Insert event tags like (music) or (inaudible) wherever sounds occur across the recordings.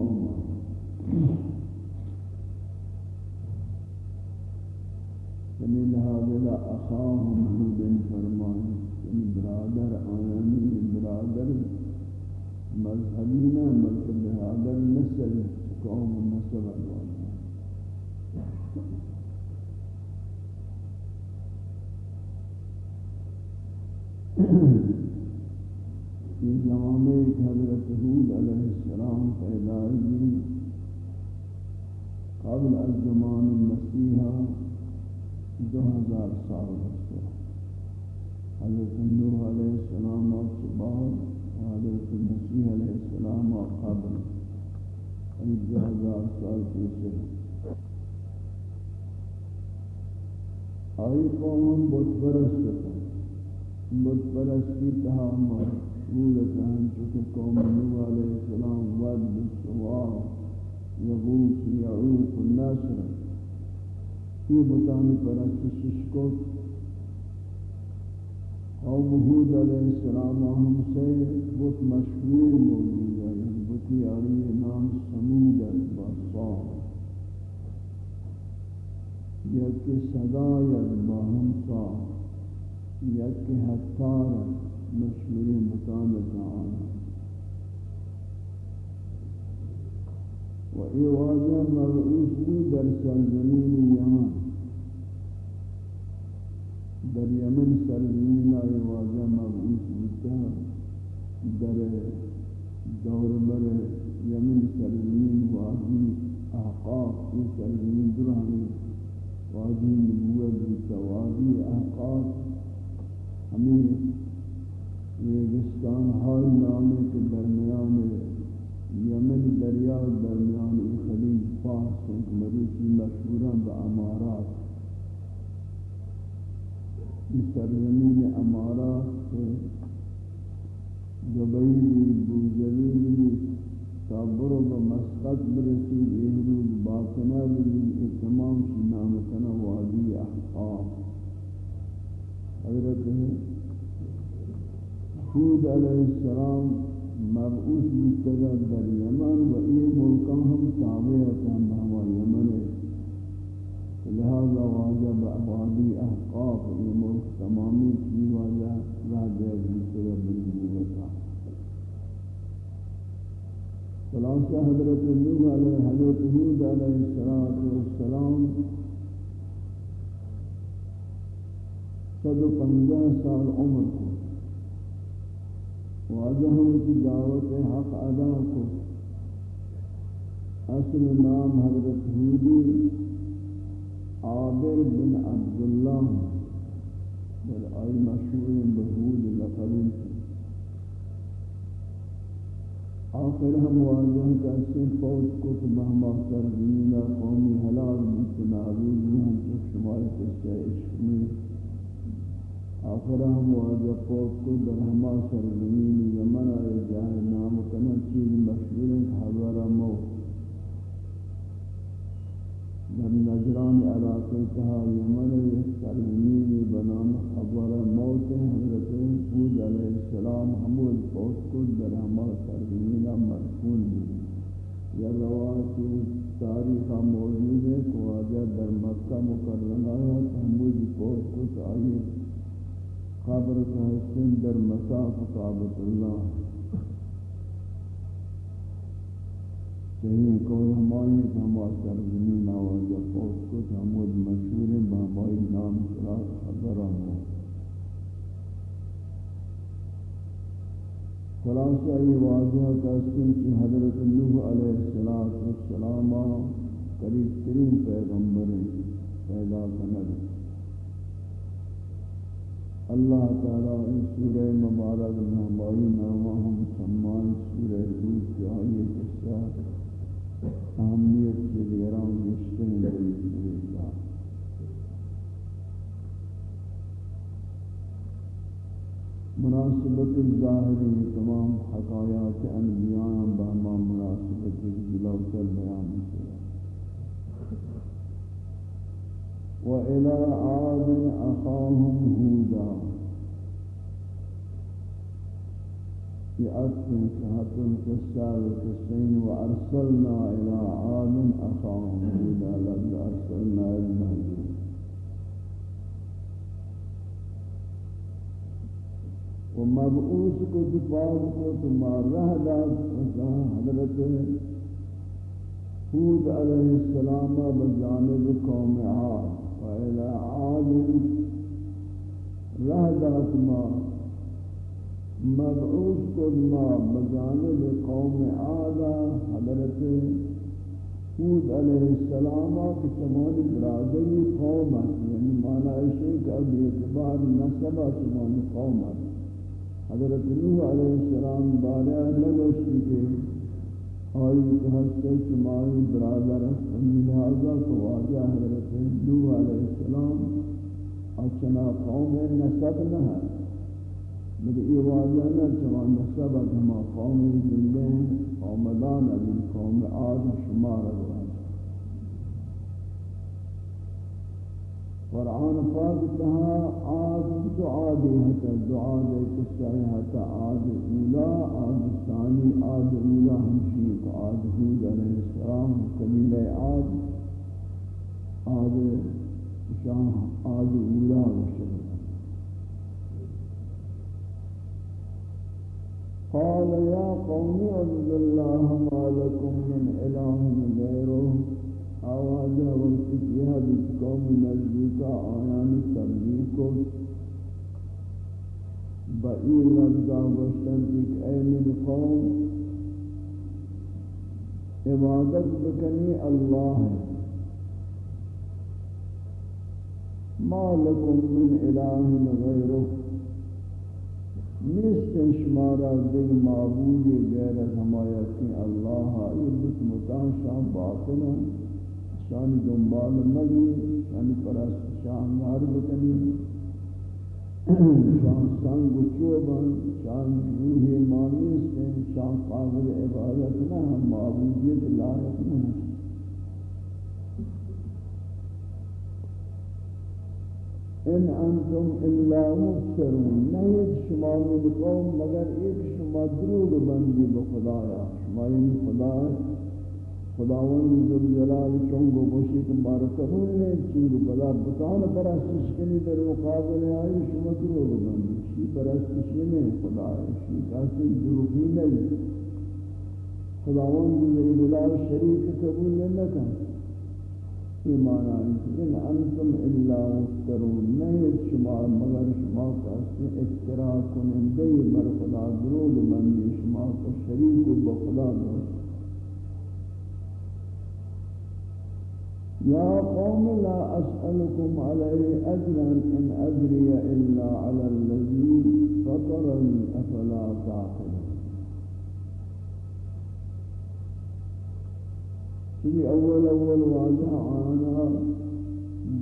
نسلی قوم لہذا اخاهم حود فرمائیں چمی برادر آیانی برادر مذہبینا مذہب لہذا نسل قوم نسل الواجہ السلام پیدا ہوئی۔ قبل الزمان المسیحہ دو ہزار سال رسول حضرت نوح علیہ السلام اور بعد، حضرت مسیح علیہ السلام اور قبل۔ قریب دو ہزار سال پیچھے آئی قوم بت پرست بت پرستی تہا مشغول تہن چکہ قوم نوح علیہ السلام ود بالسوا یغوث یعوق النصر یہ بتانی پرستشش کو اور محود علیہ السلام ہم سے بہت مشہور موجود ہے بتی آری نام سمود البصار یک صدا یک باہم سا یک حتار مشہور مطابق آنا و ای واجہ مرعوس بھی در سرزمین یمن. در یمن سرزمین آئی واجہ مبعوث ہوتا در دور بر یمن سرزمین واجی احقاق یہ سرزمین درہمی واجی نبوت ہوتا واجی احقاق ہمیں ریگستان ہائی نامے کے درمیان یمن دریا درمیان خلیج، فارس مروچی مشہورہ با امارات. سرزمین امارات دبئی بھی بوزلی بھی و مسقط برسی احرود باطنہ بھی تمام شنام کنا وادی احقاب حضرت خود علیہ السلام مبعوث مستدر در یمن و این ملکان ہم تابعتا بہما یمن لہذا واجب وادی احقاف یہ ملک تمامی کی واجہ راہ دے دوسرے بالنبوتا خلاصہ حضرت نوح علیہ حضرت حود علیہ السلام صد و پنجہ سال عمر کو واجہ کی دعوت حق ادا کو اصل نام حضرت حودی عابر بن عبد الله بل اي مشهور بهود لقب آخر ہم واضح کا سن فوج کو تو مہما سرزمین قومی حلال متنابی ہم تو شمال کے سے عشق میں آخر ہم واضح فوج کو در ہما سرزمین یمن آئے جاہ نام کنا چیز مشہور حضر موت در نجران علاقے تہا یمن یک سرزمین بنام خبر موت حضرت حود علیہ السلام حمود پوت کو در ہما سرزمین مرکون بھی یہ روایت تاریخ موجود ہے کہ واجہ در مکہ مکرمہ ہے حمود پوت کو آئی قبر کا حسن در مساف قابط اللہ۔ صحیح قول ہماری کہ ہمارا سرزمین آوازہ فوق کو ہمود مشہور بہمائی نام سراغ حضر ہو۔ خلاصہ یہ واضح کہتے ہیں کہ حضرت نوح علیہ السلام قریب ترین پیغمبر پیدا کنگ اللہ تعالیٰ ان سورہ مبارک میں ہماری نامہ ہم سمان سورہ روز کے آئیے قصہ اہمیت کے دیران گشتے ہیں سورہ مناسبت ظاہری تمام حقایات انبیاء بہما مناسبت جلوتر بیان کیا وإلى عاد أخاهم هودا. في أسفل شهة القصة والقصين وأرسلنا إلى عاد أخاهم هودا. لقد أرسلنا إلى و مبعوث کو دفاع کو داد حضرت حود علیہ السلام بجانب قوم عاد. و الى عاد رہ داد ما مبعوث کو ما بجانب قوم عاد حضرت حود علیہ السلام کی تمام برادری قوم یعنی معنی ہے کہ اب اعتبار نسبہ تمام قوم حضرت نوح علیہ السلام بارے لگوشتی کے آئی کہ ہستے شمائی برادر لہذا کو واجہ حضرت نوح علیہ السلام اچنا قوم نسب نہ ہے۔ مگر یہ واجہ نہ چما نسب ہما قوم زندے ہیں قوم دان علی قوم آدم شمار اللہ قرآن پاک تہا آد دعا دے ہتا دعا دے کسا ہتا آد اولا آد ثانی آد اولا ہمشی کو آد حود علیہ السلام قبیل آد آد شاہ آد اولا وشبہ قال يا قوم اعبدوا الله ما لكم من اله غيره آوازہ وقت کیا جس قوم نزدیکا آیان تبلیغ کو بئی لفظہ گوشتن ایک اے من قوم عبادت بکنی اللہ ہے۔ ما لکم من الہ غیرہ۔ نیست شمارا دل معبود غیر ہمایتی اللہ یہ بس متاشا باطنا شان دنبال مگی شان پرست شان مار بکنی۔ شان سنگ چوبن شان روح مانیست شان قابل عبادت نہ ہم معبودیت لائق نہ ان انتم الا مفترون نہیں شما من قوم مگر ایک شما دروغ بندی بخدایا شما یعنی خدا خداوند ذل جلال چون گو گوشی کم بار قبول لیں چیز بلا بطان پرستش کنی در مقابل آئی شما کرو بند شی پرستش نہیں خدا شی کاسی دروفی نہیں خداوند ذل جلال شریک قبول لیں لکن ایمان آئی ان انتم الا مفترون نہیں شما مگر شما کاسی اختراع کنندے بر خدا دروگ بندی شما کو شریک و بخدا دوست۔ يا قوم لا أسألكم عليه أجرا إن أجري إلا على الذي فطرني أفلا تعقلون. في أول أول واضح عانا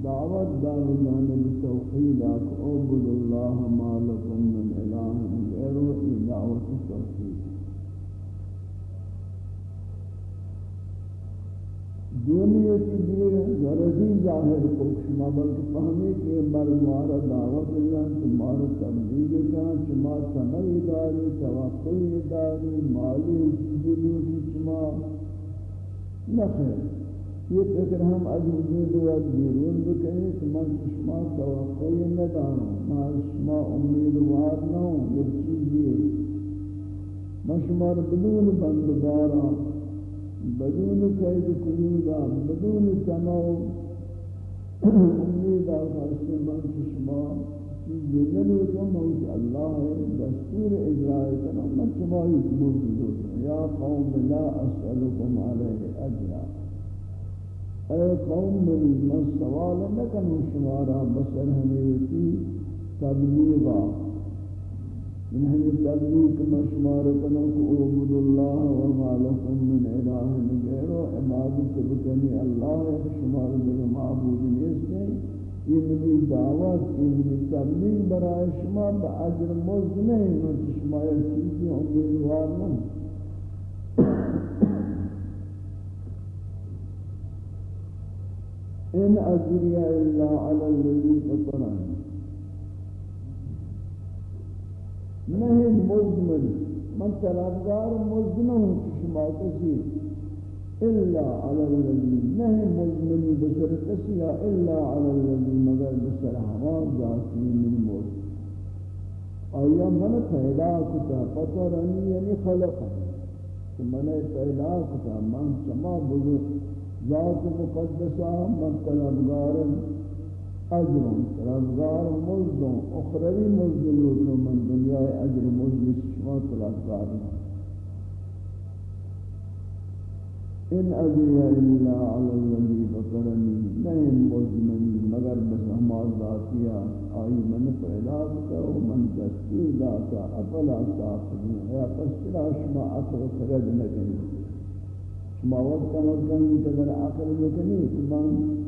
دعوت دار جانب التوحيد أعبد الله ما لكم من إله غيره دعوة التوحيد. دنیا کی دیر غرضی ظاہر کو شما بلکہ فہمی کہ مرمارا دعوت اللہ تمہارا تبلیغ کا، شما سمعی داری، توقعی داری، مالی جلو کی شما نخیر یہ فکر ہم از وجود و از بیرون بکنے کہ من شما توقعی نداروں من شما امیدوار نہ ہوں در چیزی۔ من شما بدون بندگارا بدون قید قیودا بدون تمام امید آخر من شما جنن کو موت اللہ دستور اجراء کرنا من شما ہی موجود یا قوم لا اسالکم علیہ اجرا. اے قوم منی من سوال نکن شمارا بسر ہمیتی تبلیغا. من ہمیں تبلیغ مشمار کنک عبد اللہ وما لکم من الہ غیرو عبادت بکنی اللہ شمار دیگر معبود نیستے یہ منی دعوت، یہ منی تبلیغ برای شما با عجر مزد نہیں من شما یک چیزی امیدوار نہیں ان اجری الا علی الذی فطرنی نہیں مزمن، من طلبگار مزمن ہوں شما کسی، الا علی الذی نہیں مزمنی بسر کسی الا علی الذی، مگر بسر حوام ذاتی من موت آیا من پیدا کتا؟ فطرنی یعنی خلقنی من پیدا کتا، من شما بزرگ، ذات مقدسہ، من طلبگار اجر طلبگار مزد اخروی مزد لوٹو من دنیا اجر مزد شما طلبگار ان اجری الا علی الذی فطرنی. نہیں مزد منی مگر بس ہما ذاتیا آئی من پیدا کرو من دستی ذاتا افلا صاحب یا پس شما اثر خرد نکنی شما وقت کم از کم یہ عقل بکنی کمان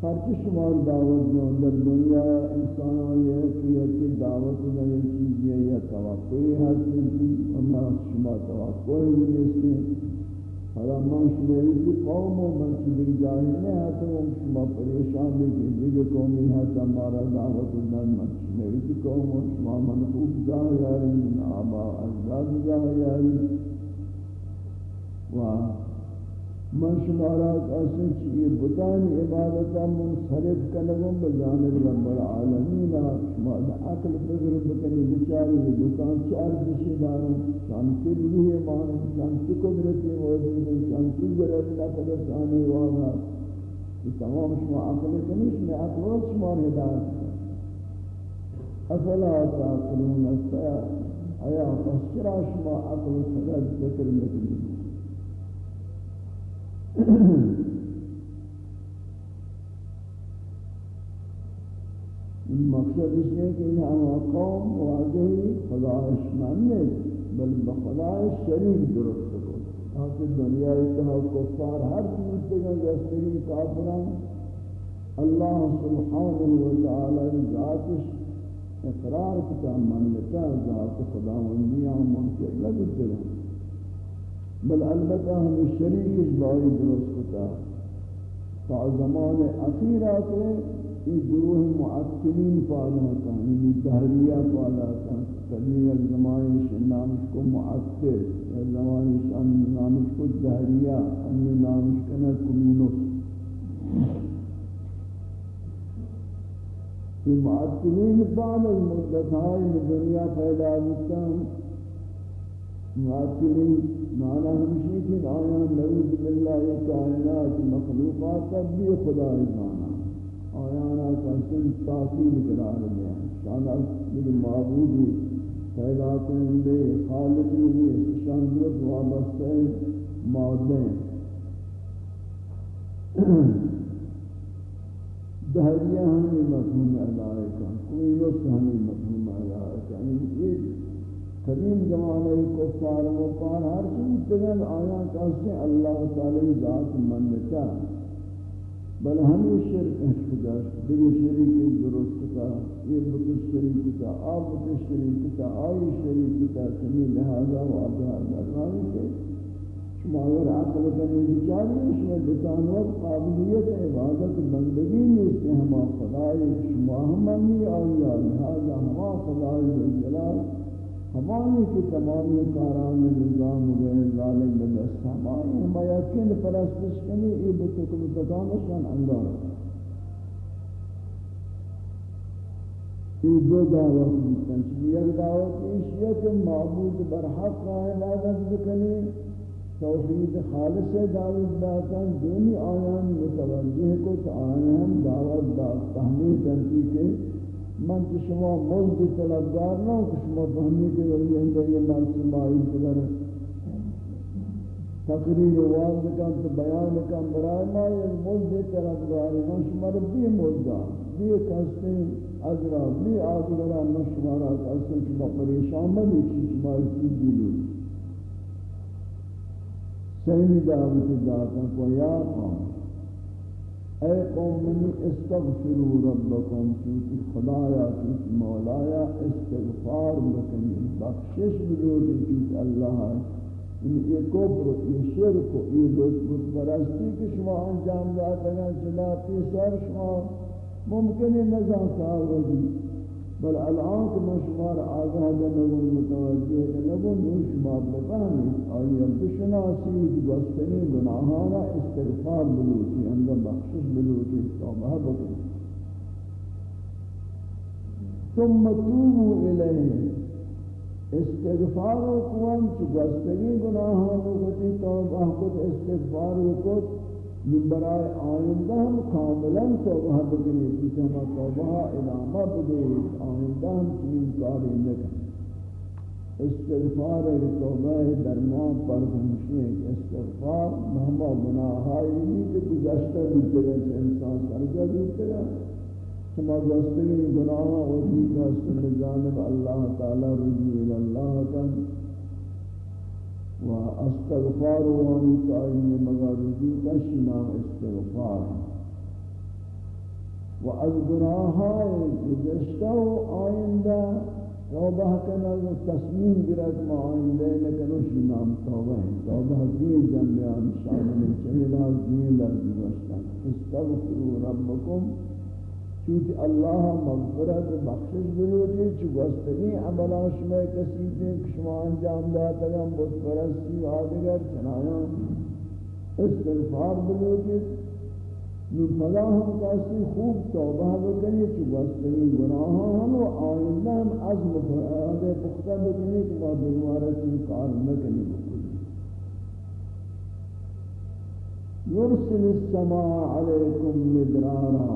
ہر چی شما دعوت جو در دنیا انسان آئے کہ یہ دعوت در یہ چیز یہ یا توقعی حاصل کی اما شما توقعی نہیں اس حالا من شماری کی قوم و من شماری جاہی نہیں آتا ہوں شما پریشان بھی کہ دیگر قومی حاصل ہمارا دعوت در من شماری کی قوم و شما من خوب جاہی آئی آبا اجداد جاہی آئی و من شمارا شمارات اصل چیئے بتانی عبادتا منصرف کنگم بجانب رب العالمین شما دا عقل فکر بکنی، بچاری بکان چار جشی دارا شانتی روح ایمان شانتی قدرتی موجود شانتی ضرب نفل ثانی واغا یہ تمام شما عقل کنیش میں عقل شمار ہدایت افلا تعقلون استیا آیا فسرا شما عقل فکر فکر بکنی (clears throat) مقصد اس ہے کہ یہ قوم واضحی خدایش ماننے بل بخدای شریک درست ہو تاکہ دنیا اتنا کفار ہر چیز سے جستگی کافران. اللہ سبحانہ وتعالی ذاتش اقرار کتا منتا ذات خدا خداوندیاں منکر لگ دلیں بل البتہ ہم شریک اس بائی درست کتا تا زمان اخیرہ کے یہ گروہ معطلین پالا تھا یعنی دہریہ پالا تھا قدیم الزمان نامش کو معطل. زمان شان نامش کو دہریہ ان نامش کنا کمینوس یہ معطلین بعد المدت ہائی دنیا پیدا ہوتا معطلین معنی ہمشی کہ آیا نعوذ باللہ کائنات مخلوقات بھی خدا معنی آیا نا کسن تاثیر قرار دیا۔ شان اس معبودی پیدا کرنے خالقی بھی شان وابستہ مادے۔ دہریہ ہمیں مفہوم علائے کا کوئی نص ہمیں مفہوم قدیم زمانے کفار و پار ہر چیز تگل آیا کہتے اللہ تعالی ذات منتا بل ہمیں شرک اشکتا دیگه شریک درست کتا یہ بکش شریک کتا آپ بکش شریک کتا آئی شریک کتا سمی لہذا واضح درنائی کے شما اگر عقل کرنے بچاری شما بتانوت قابلیت عبادت بندگی نیستے ہما خدای شما ہمانی آئی، لہذا ہما خدای جلال ہمانی کی تمامی کاران نظام غیر ذالک بدست ہمانی ہم یقین پرستش کنی ای بتکل تکانشان انگار۔ ای دو دعوت بیتن چلی یک دعوت ایشیہ کہ معبود برحق کا عبادت بکنی، توحید خالص دعوت داتن دونی آیان متوجہ کو تو آنے ہم دعوت دات تحمیل دنتی کے من کہ شما مزد طلبگار نہ کہ شما فهمی کہ ولی یعنی اندر یہ مرسوم آئی قدر تقریر واضح کن تو بیان کن برای ما یک مزد طرفداری ما شمار بی مزدہ بی کستے ازرا بی آدھگرا ما شمارا کستے کہ با پریشان مدی چی شمار چیز دیلو سیمی دعوت داتا کو یا قوم اے قوم، منی استغفروا ربکم، چونکہ خدایا، چونکہ مولایا، استغفار بکنی. بخشش بلوٹی چونکہ اللہ ہے. یعنی یہ کبر یہ شرک یہ بت پرستی کہ شما انجام داتا ہے چلا پیسر شما ممکن ہے نظام ساوردی بل الان کہ میں شمار آگاہ نبون متوجہ کہ نبون نو شما بفہمی آئی بشناسی گستنی گناہانا استغفار بلوٹی اندر بخشش بلوٹی توبہ بکنی. ثم توبوا الیہ استغفار کو چ گستگی گناہوں کو تی توبہ کو استغفار و کو برائے آئندہ ہم کاملا توبہ بکنی کہ ہم توبہ ادامہ بدے آئندہ ہم چنین کاری نہ استغفار ہے توبہ درمیان پر ہمشی استغفار مہما گناہائی نہیں کہ گزشتہ گزرے انسان سرجہ دوسرا شما گستگی گناہ و دیگر سن جانب اللہ تعالی رجوع اللہ کن. و استغفار و انتائی شنا استغفار. و از گناہ گزشتہ و آئندہ توبہ کنا و تصمیم گرد ما آئندہ لکنو شنام توبہ ہے توبہ دیئے جنبیان شامل گوشتا استغفروا ربکم. چونکہ اللہ مغفرت بخشش بلوٹی چو گستگی عملا شما کسی تھے شما انجام داتا گا بود پرستی آدگر چنایا استغفار بلوٹی نو پدا ہم کسی خوب توبہ بکنی چو گستگی گناہاں ہم و آئندہ ہم عزم فرآدے پختہ بکنی کہ وہ بیمارہ چی کار مکنی بکنی. یرسل السماء علیکم مدرارا.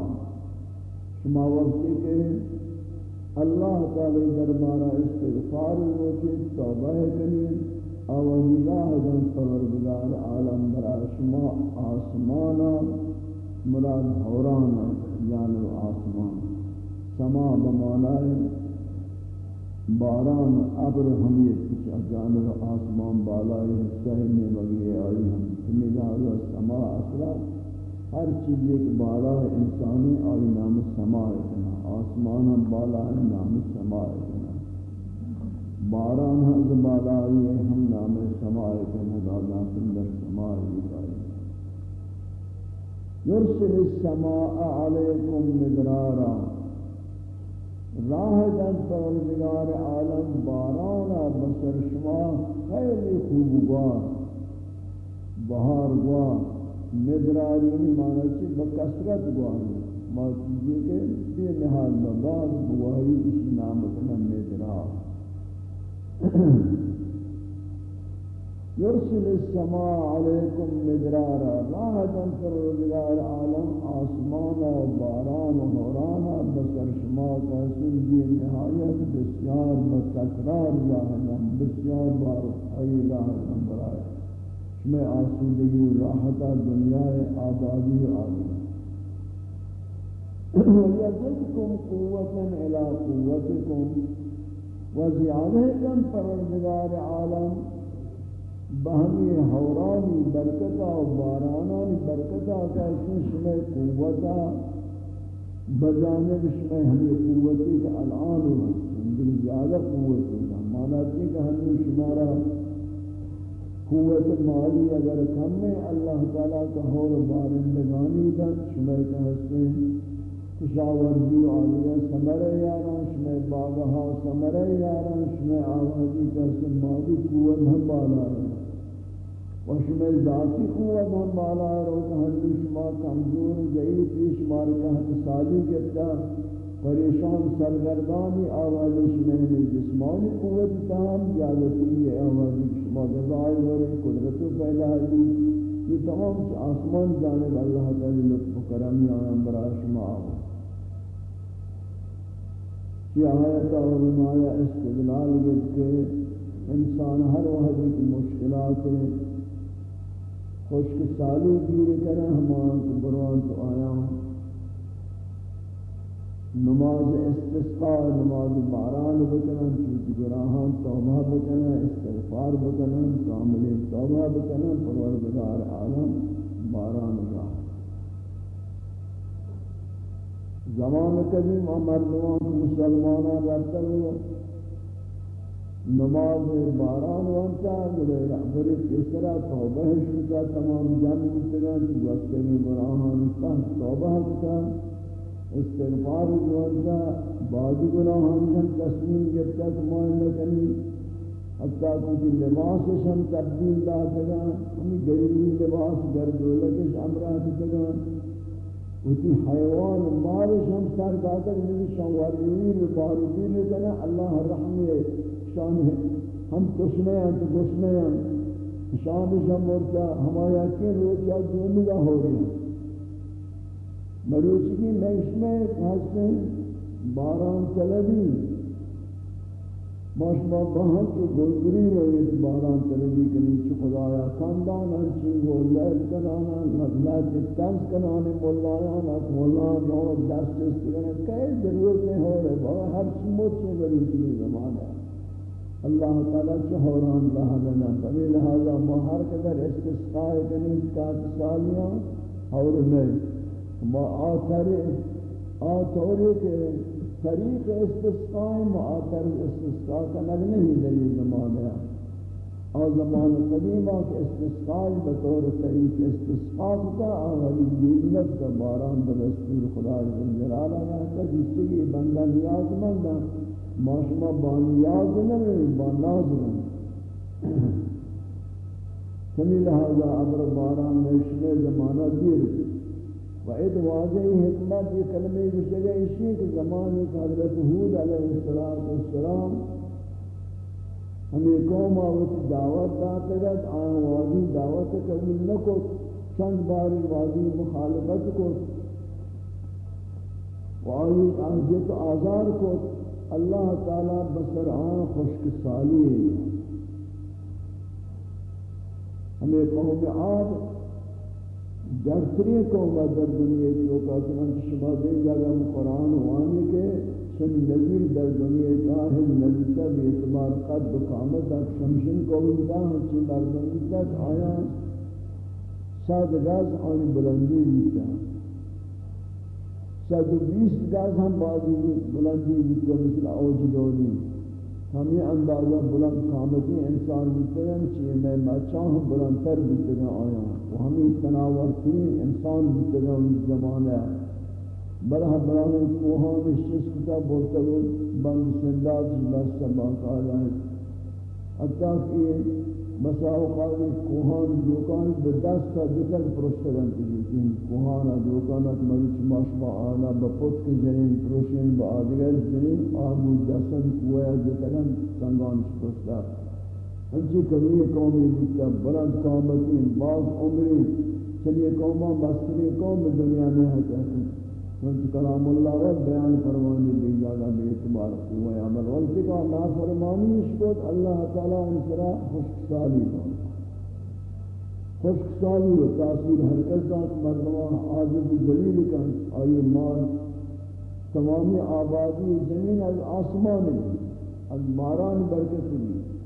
شما وقتی کہ اللہ تعالی دربارہ استغفار ہوتی توبہ کنی آوازی گاہ جن پروردگار عالم برا شما آسمانا، مراد حورانا یعنی جانب آسمان. سما بمانائے باران ابر ہمیت کچھ جانب آسمان بالائی حصہ میں مگی آئی ہم. سمیدہ سما اصلاح ہر چیز ایک بالا ہے انسانی آئی نام سماع کنا آسمان ہم بالا ہے نام سماع کنا باران ہم بالا آئی ہے ہم نام سماع کنا دادا سندر سماع آئی یرسل السماء علیکم مدرارا۔ راہ دن پروردگار عالم بارانا بسر شما خیلی خوبگار بہار گوار مدراری یعنی معنی چی؟ بکسرت گواری ما چیزی کہ بے نحال مباد گواری اسی نام کنا مدرار (clears throat) یرسل السماء علیکم مدرارا راحتا فرودگار عالم آسمانا و بارانا و مورانا بسر شما کسل بے نحایت بسیار بتکرار جاہنا بسیار بار ای راحتا. میں آسودگی و راحتہ دنیا آبادی آگئی وَيَزِدْكُمْ قُوَّةً إِلَىٰ قُوَّتِكُمْ وَزِيَادَهِ كَمْ پروردگار عالم۔ بہمی حورانی برکتا و بارانانی برکتا کا اسم شمع قوتا بجانب شمع ہمیں قوتی کا الان ہوا۔ زیادہ قوت ہوگا مانا کہ ہمیں شمارا قوت مالی اگر کم ہے، اللہ تعالیٰ کا حور بارندگانی دن شمع کا حسن کشاورزی آلیہ سمر یاران، شمع باغہا سمر یاران، شمع آوازی کا حسن مالی قوت ہم بالا ہے۔ و شمع ذاتی قوت ہم بالا ہے رو کہ ہنی شما کمزور، ضعیف شمار کا حسن سالی کہتا پریشان، سرگردانی آوازش میں جسمانی قوت تام جالتی ہے آوازی شما جزائی قدرت پیدا ہے یہ تمام آسمان جانب اللہ تعالی لطف و کرمی آیان برا شما آوا یہ آیت اور نمایا استدلال گئے کہ انسان ہر وحدی کی مشکلات خوشک سالی گیر کریں ہمان کو بروان تو آیا نماز استسقاء، نماز باران بکنن چوت گراہان توبہ بکنن، استغفار بکنن، کامل توبہ بکنن، پروردگار عالم باران راہ. زمان قدیم مردمان مسلمانان رفتن نماز باران وانتا، گلے رحبری پیسرا توبہ شکتا تمام جن مستگان وقت میں گناہان استان توبہ کتا استغفار وانتا بعض گناہان جن تسلیم گفتا تمام لکنی حتیٰ کچھ لباس شم تبدیل داتگا ہمیں گریبی لباس گردولکش امرہ دتگا وتی حیوان مارش ہم سر داتا کہ شواریر بارودی نے کہنا اللہ الرحم شان ہے۔ ہم کشنے ہیں، تو کشنے ہیں۔ شان شم مرتا ہمارا کے روز یا دونوں ہو رہی ہیں مروچی کی میش میں ہنستے باران طلبی باش با بہن کو گلگری رویت باران تربی کنی چو خدایا خاندان ہنچی گو لیل کنانا نظلات تنس کنانے مولانا ناک مولانا نو دست استگنے کئی ضرورت نہیں ہو رہے بابا، ہر سموت سے بری چیز زمان ہے۔ اللہ تعالیٰ چہوران لہا لنا فبی لہذا ما ہر قدر استسقاء کنی، کات سالیاں اور نہیں ما آتھرے آتھورے کے طریق استسقاء معاطر استسقاء کا نگ نہیں دلیل زمان ہے اور زمان قدیمہ کے استسقاء بطور طریق استسقاء کا آولی دیلت کا باران برسول خدا جلال آیا ہے جس سے بندہ نیاز مندہ معاشمہ با نیاز نہیں با ناز نہیں سمی لہذا عبر باران میں شمع زمانہ دیر. و اید واضح حکمت یہ کلمہ بشگہ اسی ہے کہ زمان ایک حضرت حود علیہ السلام ہمیں قوم آوت دعوت داتے گت آن واضح دعوت قبول نہ کو چند بار واضح مخالفت کو وآئی آنجت آزار کو اللہ تعالی بسر آن خشک سالی۔ ہمیں قوم آب درسری کو در دنیا تو کا چنانچہ شما دے جگہ قرآن وانی کے سن نظیر در دنیا چاہم نبیتا بے اعتبار قد بقامت تک شمشن کو بلتا ہنچی مردمی تک آیا سات گاز آنی بلندی بیتا سات بیس گاز ہم بازی بلندی بیتا مثل اوج دولی۔ ہم یہ اندازہ بلند قامتی انسان بودتے ہیں چیئے میں مچاہ بلند تر بودتے ہیں آیا وہ ہمیں تناور ترین انسان بودتے ہیں زمانہ برہ برانے کوہان شیس کتا بولتا گو بند سنداد جلس سباق آیا ہے۔ حتیٰ کہ بسا اوقات کوہان دوکان به دست تا دیگر پرستگان تجیدین کوهان دوکانات مریچ ماشما آنا با پتک جنین پروشین با آدگر جنین آمو دستن کویا دیتگان سنگان شپستا ہنچی کمی قومی بودتا بلند قامتین باز عمری چلی قوما مستری قوم دنیا میں ہے چونکہ کلام اللہ و بیان فرمانی دی جاگا بے اعتبار ہوئے عمل والتی کا نافرمانی اس کو اللہ تعالیٰ انسرا خشک سالی دو خشک سالی و تاثیر ہر کسات مردمان عاجب و کن آئی مال۔ تمامی آبادی زمین از آسمان از باران برکت دی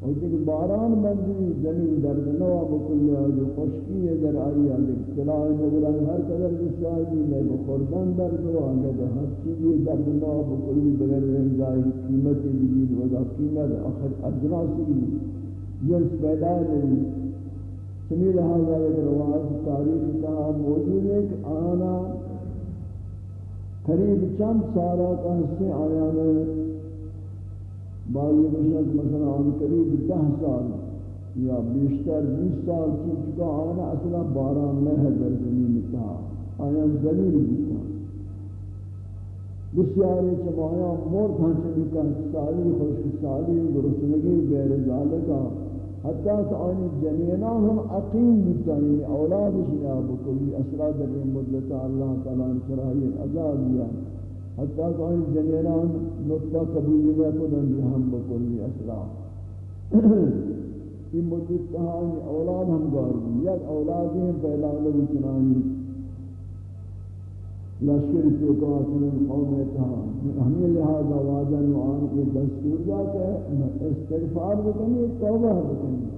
اور کہ باران بندی زمین درد نوا بکلی آجو خشکی در آئی آج اقتلاع نگران ہر قدر بسیاری میں بخوردن درد و آنگا ہر چیزی درد نوا بکلی بغیر رمزائی قیمت جدید ودا قیمت آخر اجناسی جنس پیدا نہیں سمی لہذا ایک رواز تاریخ کہا موجود ہے کہ آنا قریب چند سالہ کا حصے آیا میں بعضی بشک مثلا آن قریب ده سال یا بیشتر بیس سال کی چکا آنا اصلا باران نہ در زمین تا، آیا زلیل بودتا بسیاری چمایا مرد ہنچے بکا سالی خوشک سالی، گرسنگی، بیر ذالکا حتی کہ آنی جنینا ہم عقیم بودتا یعنی اولادش یا بکلی اسرا در این مدلتا اللہ تعالیٰ نے سرائی عذاب دیا حتیٰ کہ ان جنیران نطفہ قبولی میں کدن بھی ہم بکلی اسلام یہ مدت کہانی اولاد ہم گار بھی یک اولادی ہم پیدا لگو چنانی لشکر چوکا سنن قوم اتحان ہمیں لہذا واجہ نوعان کے دستور جا کہ استغفار بکنی توبہ بکنی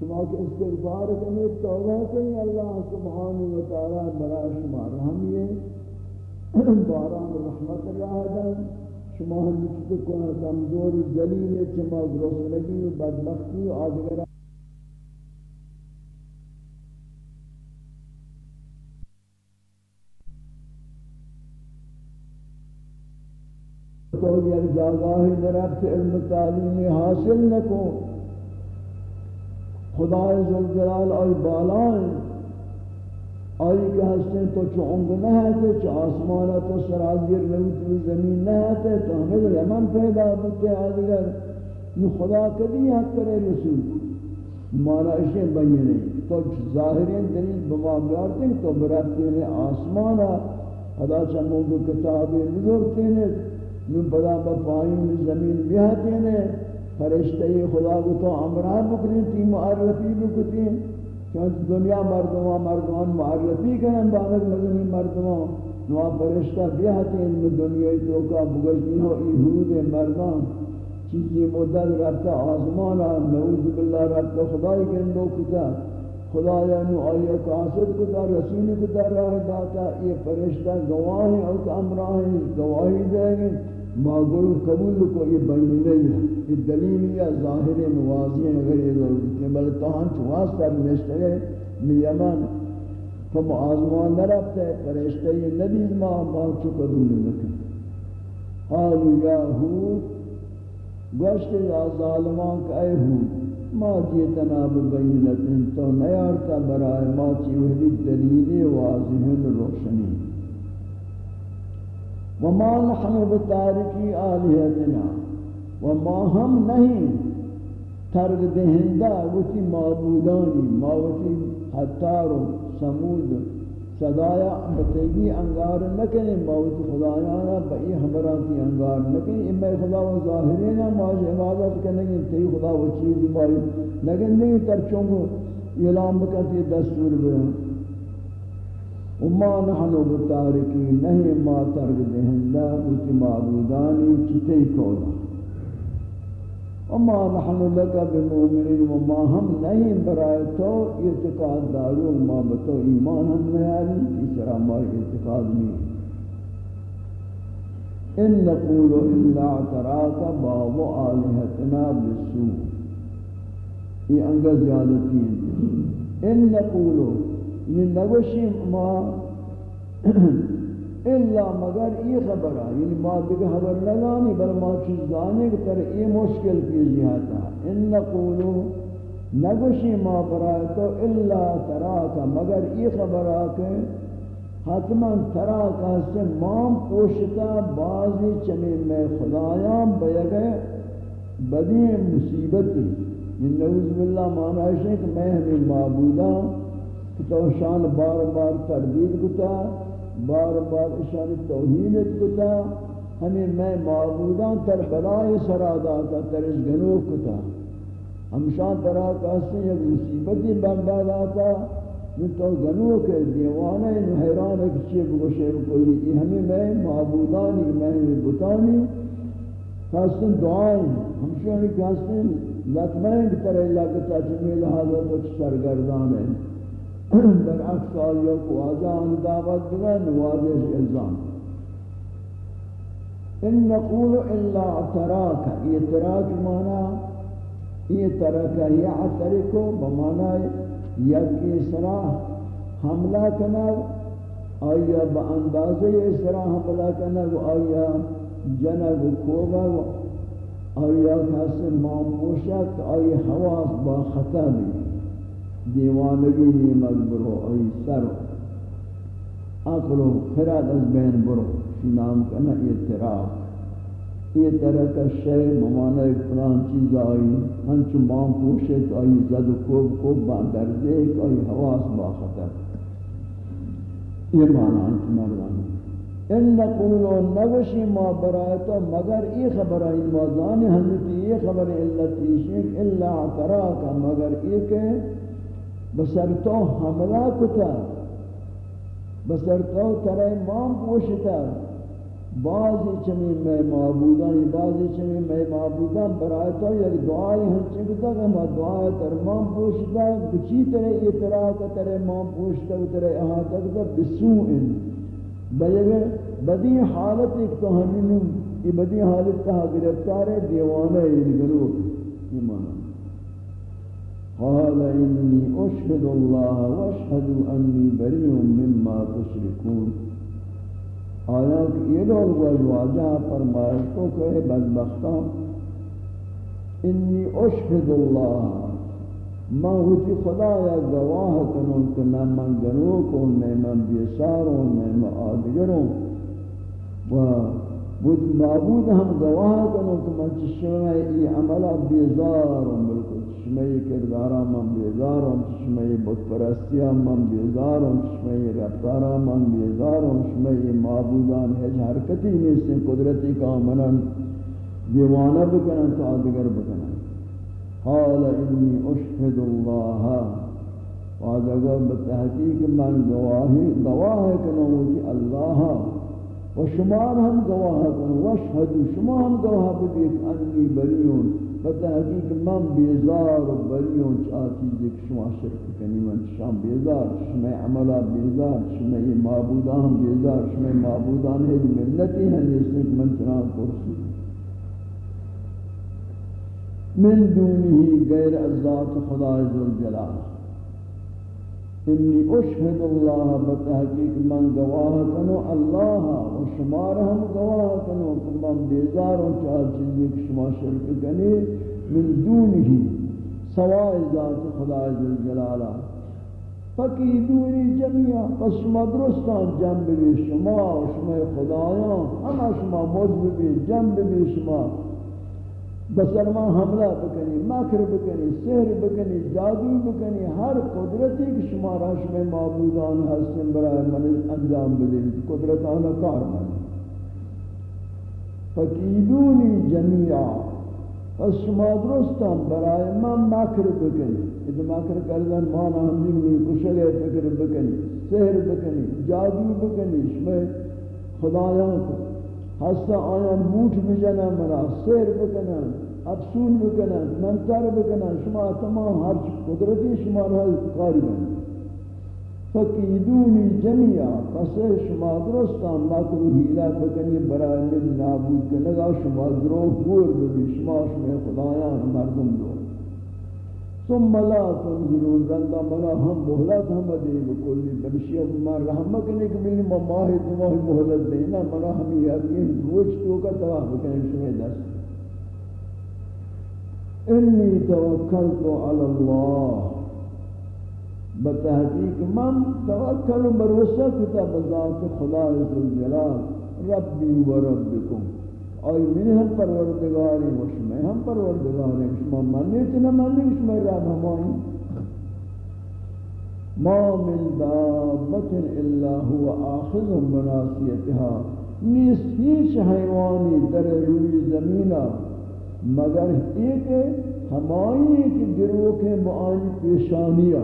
شما کے استغفار کرنے توبہ کریں اللہ سبحانہ و تعالی برای شما رحمیے باران رحمت راہدن شما ہم نچت کو کمزور دلیل شما گروس و بدبختی و آدگر تو یک جاگاہ درفت علم تعلیمی حاصل نکو خدای ذوالجلال آئی بالائیں آئی کہ ہستے تو چونگ نہ ہے تو آسمانہ تو سرازیر روت زمین نہ ہے تو ہمیں یمن پیدا ہوتے آدھگر نو خدا کدی حق کرے رسول. مانا اسے بینے تو ظاہرین دلیل بما بیارتے تو برتے نے آسمانہ خدا چموں کو کتابیں بزرگتے نے نو بدا بپائین زمین بیاتے نے فرشتے خدا کو تو امران بکنی تی معرفی بکتی چونکہ دنیا مردمان مردمان معرفی کرن بانک مدنی مردمان نوا فرشتہ بیہتی ان دنیا تو کا بگشتی ہو ایہود مردان چیزی مدد ربتا آزمانا نعوذ باللہ ربتا خدای کندو کتا. خدایا نو آیا قاصد کتا، رسول کتا راہ داتا. یہ فرشتہ گواہی او امراہی گواہی دے گئے ما گرو قبول کو یہ بنی نہیں ہے، یہ دلیل یا ظاہر موازی ہے اگر یہ لوگ کہ بل تہان چواز سر نشتے ہے میمن تو معاذمان نرفتے پرشتے یہ نبی ما ما چو قبول نکن قالوا یا ہود، گوشت یا ظالمان کا اے ہود، ما جیتنا ببینت، تو نیارتا برائے ما چیوہدی دلیل واضح روشنی۔ وما نحن بتارکی آلیتنا وما ہم نہیں ترک دہندہ وتی معبودانی ماوتی حتار و سمود صدایا بتیگی انگار نکنے ماوتی خدایانا بئی حمراتی انگار نکنے امی خدا و ظاہرینا ماج عبادت کرنے تی خدا و چیز مائی لیکن نہیں ترچوں اعلام بکتی دستور برہم وما نحن بتارکی نہیں، ما ترک دہندہ اتی معبودانی چتے کولا۔ وما نحن لکا بمؤمنین وما ہم نہیں، برائے تو ارتقاد دارو، ما بتو ایمان ہم نیاری تیسرا ما ارتقاد نہیں۔ ان نقول الا اعتراك باب آلهتنا بالسوء یہ انگا زیادتی ہیں۔ ان نقولو یعنی نگوشی ما (clears throat) الا مگر ای خبر ہے یعنی ما دیگه خبر لگانی بل ما چیز دانے کہ تر ای مشکل کی جہتا ان نقولو نگوشی ما برای تو الا تراکا، مگر ای خبر آکے حتما تراکا سے مام پوشتا بعضی چمی میں خدایان بیگے بدی مصیبتی. یہ نعوذ باللہ معنی ہے کہ میں ہمیں معبودان تو شان بار بار تردید کتا، بار بار شان توحید کتا، ہمیں میں معبودان تر بلائے سراداتا تر اس گنوہ کتا۔ ہم شان ترہ کہتے ہیں یک مصیبتی بندہ داتا من تو گنوہ کے دیوانے، نو حیران ہے کچھے بگوشے بکلی یہ ہمیں میں معبودانی، میں بتانی کہتے ہیں دعائیں۔ ہم شان کہتے ہیں لطمین کی طرح اللہ کے تجمیل حضرت سرگردان ہے در عکس آیا کو آجان دعوت بگن واضح الزام. ان نقول الا اعتراك یہ تراک معنی یہ ترک یعترکو بمعنی یکی سرا حملہ کنگ آیا با اندازه سرا حملہ کنگ آیا جنگ و کوبا آیا کس ماموشک آیا حواس با خطا بھی دیوانگی نیمک برو، ای سر. عقل و خرد از بین برو. نام کنا اعتراف یہ طرح کا شے ممانہ فلان چیز آئی. ہنچو مام پوشت آئی، زد و کوب کوب باندر دیکھ آئی، حواس باخطر یہ معنی انت مردان. ان نقول نگوشی ما برایتا مگر ای خبر این موضان حضرتی ای خبر علت ایشین الا اعتراکا مگر ای کہ بسر تو حملہ کتا، بسر تو ترے مام پوشتا۔ بعضی چمی میں معبودان، بعضی چمی میں معبودان برایتا یک دعائی ہنچے کتا، کہ ما دعائی تر مام پوشتا، بچی ترے اعتراکا ترے مام پوشتا، ترے احاتا کتا، بسوئن۔ بلے بدی حالت ایک تو ہمیں یہ بدی حالت تہا گرفتار ہے دیوانہ یہ گلو ایمان قال انی أشهد الله وأشهد انی بری مما تشركون. آیات یہ لوگ واجہ فرمائے تو کہ بدبختان انی أشهد الله. ما ہوتی خدا یا گواہ کہ نہ من گنو کو نہ من بیساروں و بود معبود ہم گواہ کنوں کہ من چشمہ ای عملہ بیزاروں بلکل چشمہ کردارا من بیزاروں چشمہ بود پرستیا من بیزاروں چشمہ رفتارا من بیزاروں چشمہ معبودان ہج حرکتی میں سے قدرتی کامنن دیوانہ بکنن تو آدگر بکنن. قال انی اشهد الله. وهذا قال بالتحقیق من گواہی گواہ کنوں کہ اللہ و شمار ہم گواہ کنوں واشهد شما ہم گواہ بدیت انی بریون بتحقیق من بیزار و بریون چاہ چیزی کہ شما شرک کنی، من شام بیزار شما عملہ بیزار شما معبودان هم بیزار شما معبودان ہے ملتی ہیں جس من چنان کرسی من دونه غیر ذات خدا ذل جلال انی اشهد الله بتحقیق من گواہ کنو اللہ و شمار ہم گواہ کنو کہ من چاہ چیزی کہ شما شرک کنی، من دونه سوائے ذات خدا ذل جلال. فقیدونی جميعا پس شما درستان جنب بی شما و شما خدایان. ہم شما مجب بی جنب بی شما. بسرما حملہ بکنی، مکر بکنی، سحر بکنی، جادو بکنی، ہر قدرتی کہ شما راش میں معبودان حسن برای من انجام بدے قدرتانا کار من. فکیدونی جمیعا، پس شما درستان برای من مکر بکنی. اذا مکر کردن مانا ہمیں میں کشل فکر بکنی، سحر بکنی، جادو بکنی، شما خدایان کو ہستا آیا موٹ بجنا مرا سیر بکنا افسون بکنا منتر بکنا شما تمام ہر قدرتی شما رہا کاری بنا فقیدونی جميعا پس شما درستان مکر حیلہ بکنی برای من نابود کنگا شما دروح گور ببی شما شما خدایان مردم دو ثم لا تنظرون رندا منا ہم مہلت ہم دے بکلی بنشی ما رحمت کرنے کہ ملی ماہ دو مہلت دینا منا ہم یقین روچ تو کا تواہ بکنے شمی دست. انی توکلت علی اللہ. بتحقیق من توکل بروسہ کتاب ذات خدا عز الجلال ربی و ربکم. آئی من ہم پروردگاری و شما ہم پروردگاری شما منی چنا منی شما رب ہمائی ما من دابت الا هو آخذ بناسیتها نیست ہیچ حیوانی در روی زمینہ، مگر ایک ہمائی کی گروہ کے معانی پیشانیہ۔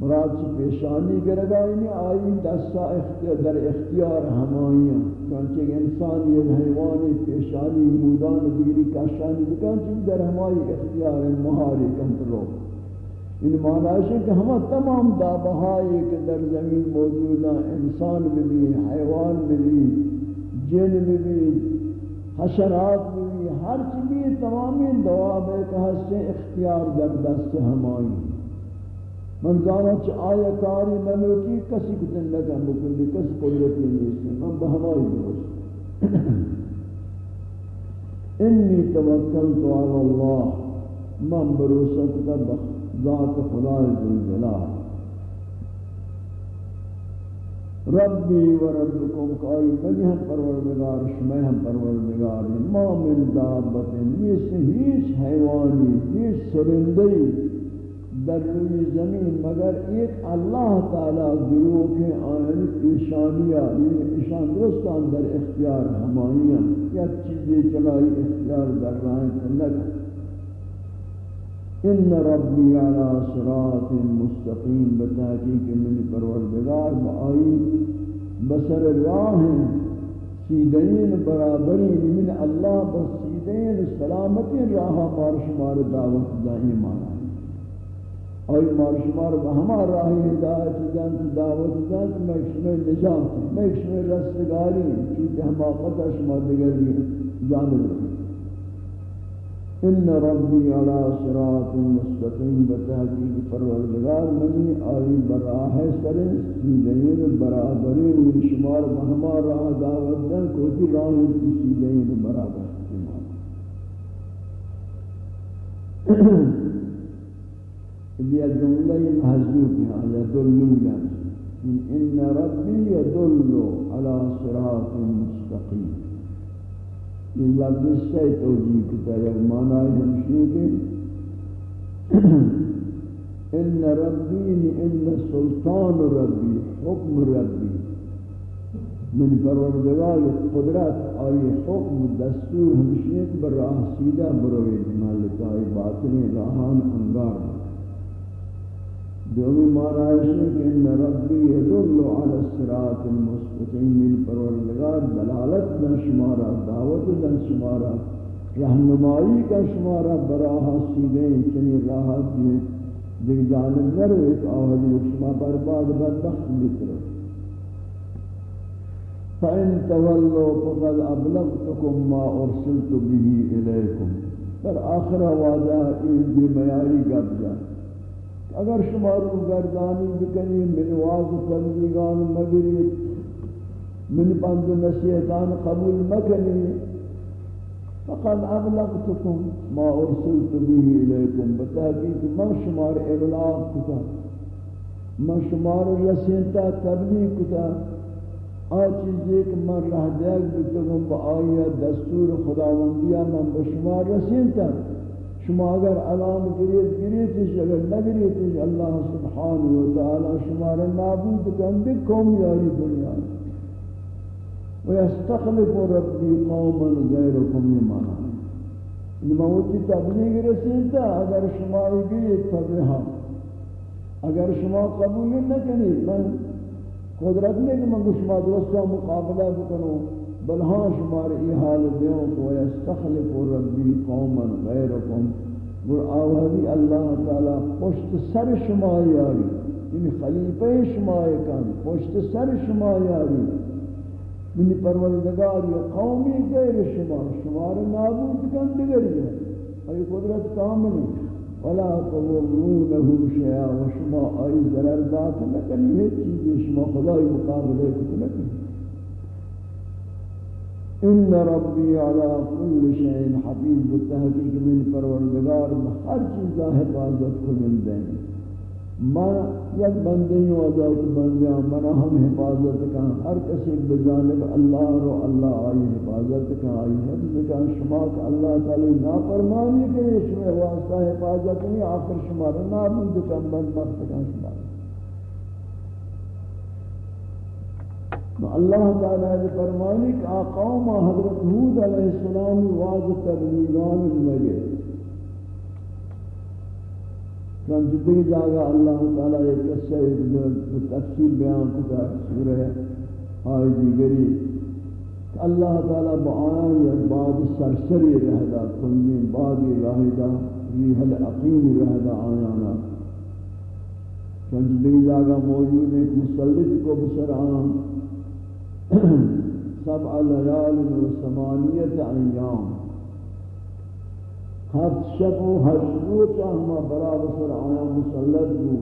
مراد چی پیشانی گرگائی آئی دستا اختیار در اختیار ہمائیاں چونچہ انسان یہ حیوانی پیشانی، مودان دیگری کشانی بکن چی در ہمائی اختیار مہاری کنٹرول ان معنی ہے کہ ہم تمام دابہائی کہ در زمین موجود ہیں انسان بھی حیوان بھی جن بھی حشرات بھی ہر چیز تمامی دواب ہے کہ ہستے اختیار در دست ہمائی من زانا چ آیا کاری ملوکی کسی کتن لگا مکلی کس قدرتی نیسی من بہمائی دوست انی توکلت علی اللہ۔ من بروسط کا ذات خدای ذوالجلال ربی و ربکم کائی مجھے ہم پروردگار شمع ہم پروردگار۔ ما من دابت، نیس ہیچ حیوانی ہیچ سرندی در روی زمین، مگر ایک اللہ تعالی گروہ کے آئین، پیشانیہ یعنی ایشان درستان در اختیار ہمانیاں یک چیزی چلائی اختیار در رائن تنک ان ربی علی صراط مستقیم، بتحقیق من پروردگار بآئی بسر راہ سیدین برابرین یعنی من اللہ بس سیدین سلامتی راہ مارشمار دعوت دائیں مانا۔ اور مار شمار ہما راہی ہدایت دن دعوت دن میں نجات میں رستگاری چونکہ ہما قطع شمار دیگر بھی جانب ان ربی علی صراط مستقیم بتحقیق پروردگار منی، آئی براہ سر سیدین برابرین یعنی شمار ہما راہ دعوت دن کوتی راہ سیدین برابر بیا جملہ محذوب ہے یدل من ان ربی یدل على صراط مستقیم. یہ لفظ سے توجیہ کتا ہے معنی ہمشی کہ ان ربی ان سلطان ربی حکم ربی. من پروردگار قدرت اور حکم دستور ہمشی کہ براہ سیدہ بروی مالکائی باطنی راہان انگار. دومی ہے کہ ان ربی یدل علی الصراط المستقیم من پروردگار دلالت دن شمارا دعوت دن شمارا رہنمائی کا شمارا براہ سیدھے چنی راہ دیے دیکھ جانب نرو ایک آہد شما برباد بدبخت بکرو فَإِن تَوَلُّوا فَقَدْ أَبْلَغْتُكُمْ مَا أُرْسِلْتُ بِهِ إِلَيْكُمْ۔ پر آخر واضح این بھی میاری گب جائے۔ اگر شما رو گردانی بکنی، من واز تبلیغان مگری، من بند نصیحتان قبول مکنی فقد ابلغتكم ما ارسلت به اليكم بتحقیق من شمار ابلاغ کتا، من شمار رسینتا تبلیغ کتا، آ چیزی کہ من رہ دیگ بتگم با آیا دستور خداوندیہ من بشمار رسینتا شما اگر علام گریت گریتش اگر نگریتش اللہ سبحانہ وتعالی شما را نابود کندی قوم یاری دنیا. ویستخلف ربی قوما غیرکم ایمانا. ان موتی تبلیغ رسیتا اگر شما گریت فبها اگر شما قبول نکنید، من قدرت نہیں کہ میں شما دوستوں مقابلہ بکنوں بل ہاں شمار ای حال دیوں کو یستخلف ربی قوما غیرکم۔ گر آوہدی اللہ تعالی پشت سر شما یاری۔ یعنی خلیفہ شما کن پشت سر شما یاری۔ من پروردگار یا قومی غیر شما، شمار نابود کن دیگری ہے۔ ای قدرت کاملی۔ ولا تضرونه شیئا و شما ای ضرر ذات نکنی ہے چیزی شما خدای مقابلے کت ان ربی علی کل شیء حفیظ بالتحقیق من پروردگار، ہر چیز حفاظت کو مل دیں من یک بندے ہوں ازاوت بندے ہاں، من ہم حفاظت کا ہر کسی بجانب اللہ رو اللہ آئی حفاظت کا آئی حفظ کا شما کا اللہ تعالی نافرمانی کے شما واسطہ حفاظت نہیں، آخر شما رو نابود کا بند مخت کا شما۔ اللہ تعالی نے فرمایا کہ قوم حضرت ہود علیہ السلام واز تبلیغان لگے چون جدی جاگا اللہ تعالی ایک قصہ ایک تفصیل بیان کرتا سورہ آئی دیگری۔ اللہ تعالی بعان یا بعد سرسری رہدا کنی بعد راہدہ ریح العقیم رہدا آیانا۔ چون جدی جاگا موجود ایک مسلط کو بسر آن (coughs) سبع لیال و ثمانیت ایام ہفت شب و ہشت روز ہما برابر سر آیا مسلط ہو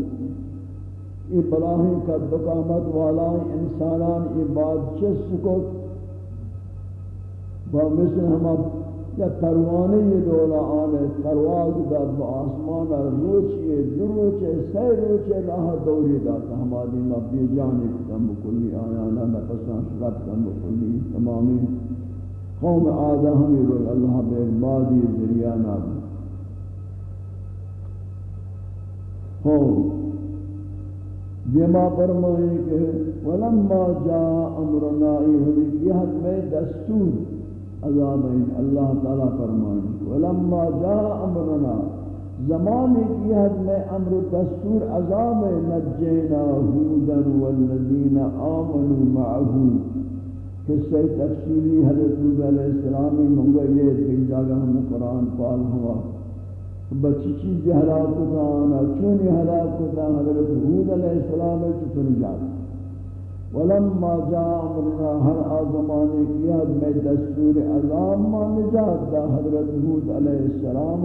یہ بلاہیں کا دقامت والا انسانان یہ بات چس کو وہ مثل ہما یا پروانه یہ دولا آنے پرواز داد با آسمان روچی دروچے سی روچے راہ دوری داتا ہماری مبی جانے کتن بکلی آیانا نفسان شغط کن بکلی تمامی قوم آدھا ہمی رول اللہ بے بادی ذریعہ نابی ہو دیما فرمائے کہ ولما جا امرنا یہ میں دستور عذاب اللہ تعالی فرمائے، ولما جا امرنا زمان کی حد میں امر دستور عذاب نجینا ہودا والذین آمنوا معه قصہ تفصیلی حضرت علیہ السلام منگا یہ دیکھ جاگا ہم قرآن پال ہوا۔ بچی چیز حلاک کتا آنا چونی حلاک کتا حضرت حود علیہ السلام چطور جاتا ولما جاء امرنا ہر آزمانے کی حد میں دستور عذاب ما نجات دا حضرت حود علیہ السلام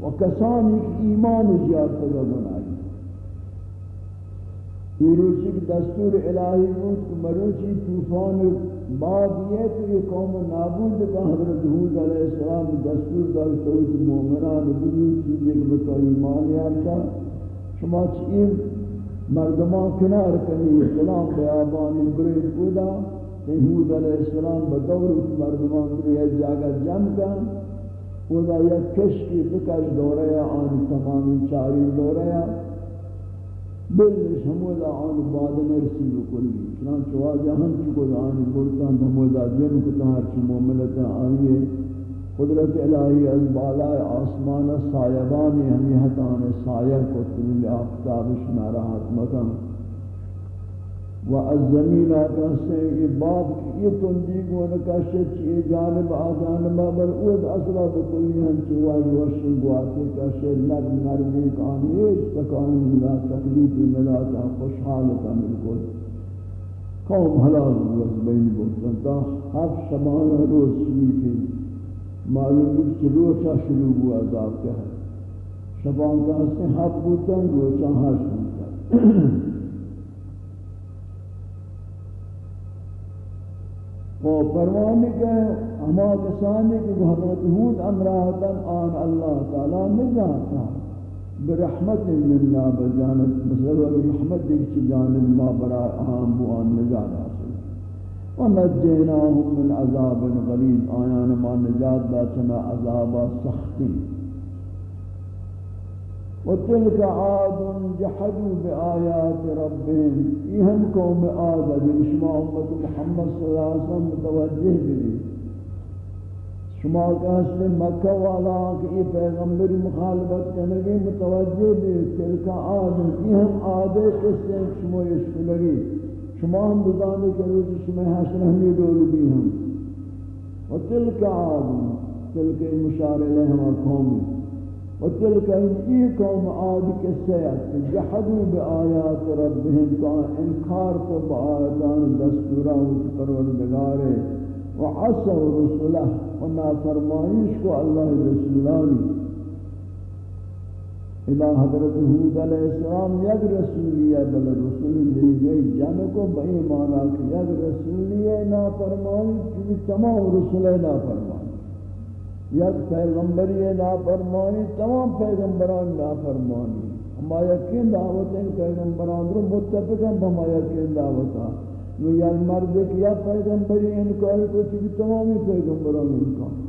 و کسانی که ایمان زیاد پیدا بنایی یہ روچی کی دستور الہی بود کہ مروچی طوفان بعد یہ تو یہ قوم نابود کا حضرت حود علیہ السلام دستور دار توت مومنان بدو چیزیں کہ بتا ایمان یارتا شما چیئے مردمان کنار کنی اسلام بیابانی برید بودا. کہ حود علیہ السلام بدور مردمان برید جاگا جمع کن. خدا یا کشکی بکش دوریا آن تمامی چاری دوریا بلش ہمودا آن بعد نرسی بکلی چنانچہ واجہ ہم چکو دا آن بلتان ہمودا جن کتا ہرچی موملتا آئیے قدرت الہی از بالای آسمان سایبانی ہمیہتان سایہ کو تلیل آفتابش ناراحت مکم و از زمین آتا سے یہ باب کی یہ تندیگ و نکاشت چیئے جانب آجانب بل اود اصلا بکلی ہم چوائی وشن گواتے کاشت نرم نرمی کانیش تکانی ملا تکلیفی ملا تا خوشحالتا ملکل قوم حلال روز بین بودتا تا ہف شبان روز شوی کے معلوم بود کہ روچا شروع ہوا عذاب کا ہے شبان کا ہستے ہف بودتا روچا ہاش بودتا وہ پروانی کے ہما کسانی کہ حضرت حود امراہتاً آن اللہ تعالی نجاتا. برحمت مننا بجانت بسبب رحمت دیکھ چی جانب ما برای آن، بو آن نجات حاصل ونجیناهم من عذاب غلیظ آیان ما نجات دا چنا عذاب سختی. وتلك عاد جحدوا بآيات ربهم. يهم قوم عاد شما امت محمد صلی اللہ علیہ وسلم متوجہ بھی شما کہتے مکہ والا کہ یہ پیغمبر مخالفت کرنے گے متوجہ بھی تلك عاد يهم عاد کس سے شما اس شما ہم بزانے کہ روز شما حشر ہمیں دول بھی ہم وتلك عاد تلك مشار لهم قوم. وتلك إن قوم عاد كسيات جحدوا بآيات ربهم کان انکار كان إنكار بآياتان دستورا وتپروردگار وعصوا رسله ونا فرمائش کو اللہ رسولانی. الہ حضرت حود علیہ السلام یک رسولیہ بل رسول لی گئی جن کو بئی مانا کہ یک رسولیہ نا فرمائی چونکہ تمام رسولہ نا فرمائی یک پیغمبری نافرمانی، تمام پیغمبران نافرمانی۔ ہما یقین دعوت ہیں، پیغمبران رو متفق ہیں، ہما یقین دعوت ہیں۔ وہ یا مرد ایک یا پیغمبری انکار کو چیزی تمامی پیغمبران انکار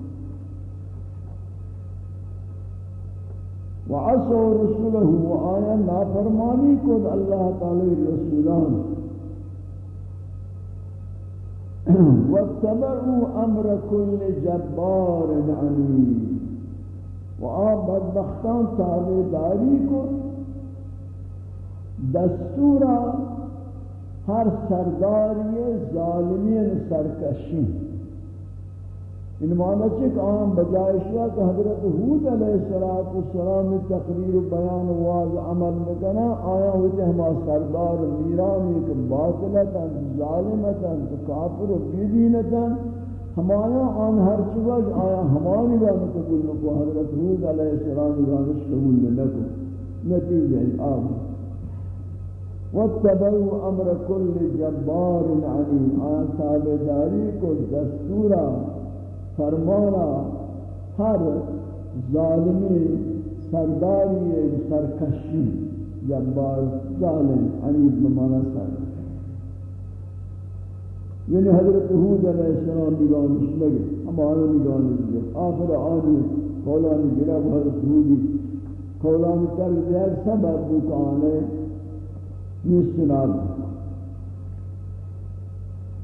وعصوا رسوله وآیا نافرمانی کو اللہ تعالی رسولان. (clears throat) واتبعوا امر كل جبار عنيد وآب بدبختان تابعداری کو دستورا ہر سرداری ظالمین سرکشین ان معنی چک آن بجائے شاہ کہ حضرت حود علیہ السلام تقریر و بیان و واض عمل مکنا آیا ہوتے ہما سردار میرانی کہ باطلتا ظالمتا کافر و بیدینتا ہمایا آن ہر چوز آیا ہماری بات قبول لکو حضرت حود علیہ السلام رانش قبول لکو نتیجہ آب. واتبعوا امر كل جبار علیم. آن تابداری کو دستورا. فرمانا ہر ظالمی سرداری سرکشی جبار ظالم عنید بمانا سر. یعنی حضرت حود علیہ السلام نگانش لگے ہم آنے نگانش لگے آخر آنے قولانی گرہ حضرت حودی قولان تر زیر سبب بکانے نسناب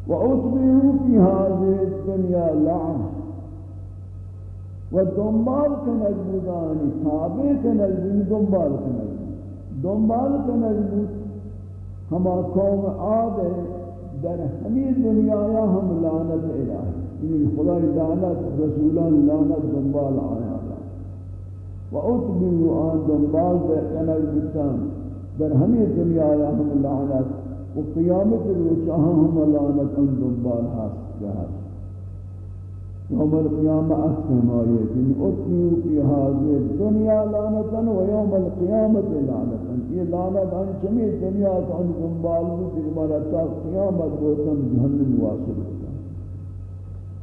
وعتبعوا في هذه الدنيا لعن ودنبال کنگ بودانی، تابع کنگ بود دنبال کنگ دنبال کنگ بود، ہما قوم آد در ہمی دنیا یا ہم لعنت الہی. یعنی خدای لعنت، رسولان لعنت دنبال آیا و اتبعوا آن دنبال در کنگ بودتان در ہمی دنیا یا ہم لعنت. و قیامت روچہ ہم لعنت ان دنبال حاصل جہاز يوم القيامة أحسن آيات إن أتنيوا في هذه الدنيا لعنة ويوم القيامة لعنة یہ لعنت عن جميع الدنيا عن جنبال مدر تا قيامة بوتن جهنم واصل